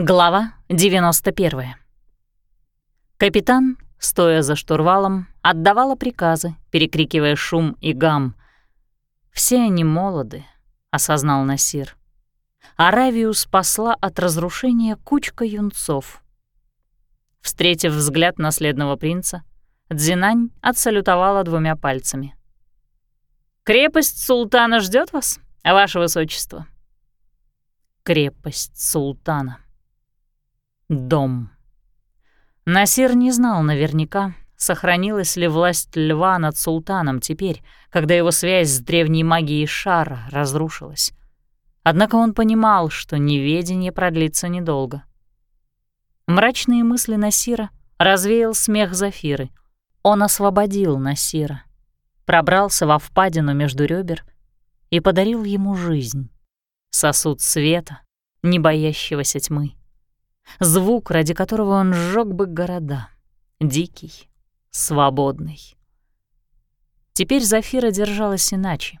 Глава 91. Капитан, стоя за штурвалом, отдавала приказы, перекрикивая шум и гам. «Все они молоды», — осознал Насир. Аравию спасла от разрушения кучка юнцов. Встретив взгляд наследного принца, Дзинань отсалютовала двумя пальцами. «Крепость султана ждет вас, ваше высочество?» Крепость султана. Дом. Насир не знал наверняка, сохранилась ли власть льва над султаном теперь, когда его связь с древней магией шара разрушилась. Однако он понимал, что неведение продлится недолго. Мрачные мысли Насира развеял смех Зафиры. Он освободил Насира, пробрался во впадину между ребер и подарил ему жизнь. Сосуд света, не боящегося тьмы. Звук, ради которого он сжег бы города. Дикий, свободный. Теперь Зафира держалась иначе.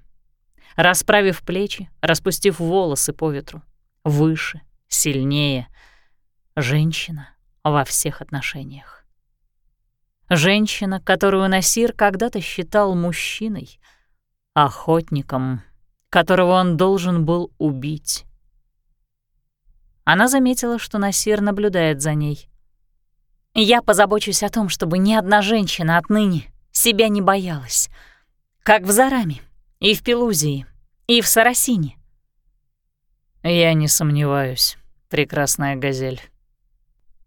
Расправив плечи, распустив волосы по ветру. Выше, сильнее. Женщина во всех отношениях. Женщина, которую Насир когда-то считал мужчиной, охотником, которого он должен был убить. Она заметила, что Насир наблюдает за ней. «Я позабочусь о том, чтобы ни одна женщина отныне себя не боялась. Как в Зараме, и в Пелузии, и в Сарасине». «Я не сомневаюсь, прекрасная газель».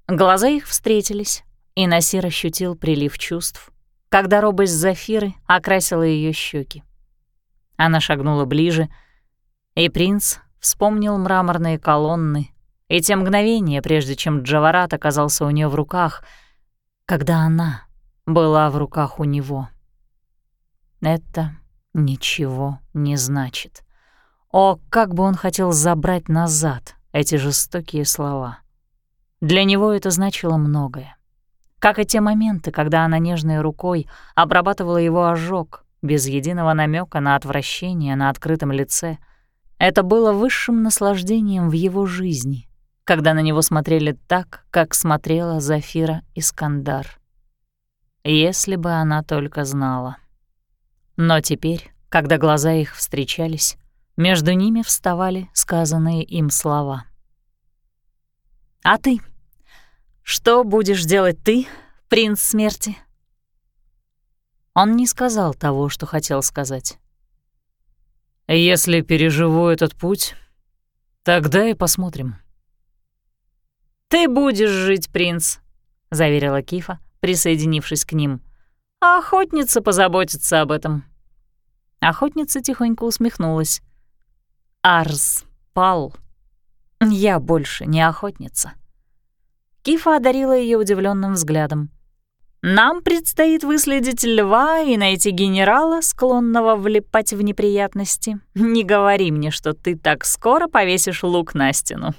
Глаза их встретились, и Насир ощутил прилив чувств, когда робость Зафиры окрасила ее щеки. Она шагнула ближе, и принц вспомнил мраморные колонны, и те мгновения, прежде чем Джаварат оказался у нее в руках, когда она была в руках у него. Это ничего не значит. О, как бы он хотел забрать назад эти жестокие слова. Для него это значило многое. Как и те моменты, когда она нежной рукой обрабатывала его ожог, без единого намека на отвращение на открытом лице. Это было высшим наслаждением в его жизни — когда на него смотрели так, как смотрела Зафира Искандар. Если бы она только знала. Но теперь, когда глаза их встречались, между ними вставали сказанные им слова. «А ты? Что будешь делать ты, принц смерти?» Он не сказал того, что хотел сказать. «Если переживу этот путь, тогда и посмотрим». «Ты будешь жить, принц», — заверила Кифа, присоединившись к ним. «А охотница позаботится об этом». Охотница тихонько усмехнулась. «Арс пал. Я больше не охотница». Кифа одарила ее удивленным взглядом. «Нам предстоит выследить льва и найти генерала, склонного влипать в неприятности. Не говори мне, что ты так скоро повесишь лук на стену».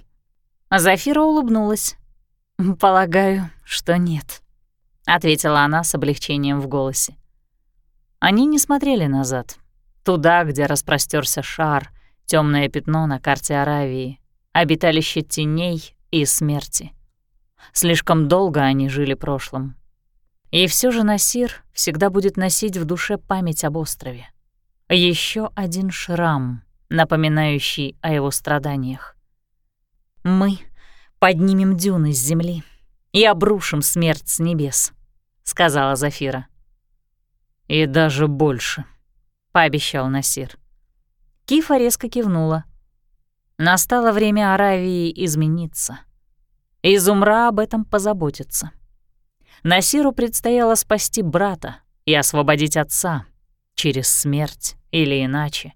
Зафира улыбнулась. «Полагаю, что нет», — ответила она с облегчением в голосе. Они не смотрели назад. Туда, где распростерся шар, темное пятно на карте Аравии, обиталище теней и смерти. Слишком долго они жили прошлым. И все же Насир всегда будет носить в душе память об острове. Еще один шрам, напоминающий о его страданиях. Мы поднимем дюны с земли и обрушим смерть с небес», — сказала Зафира. «И даже больше», — пообещал Насир. Кифа резко кивнула. Настало время Аравии измениться. Изумра об этом позаботится. Насиру предстояло спасти брата и освободить отца через смерть или иначе.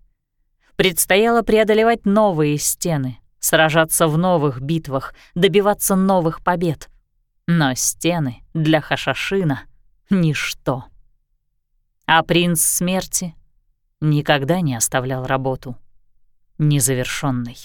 Предстояло преодолевать новые стены, сражаться в новых битвах, добиваться новых побед. Но стены для Хашашина — ничто. А принц смерти никогда не оставлял работу незавершенной.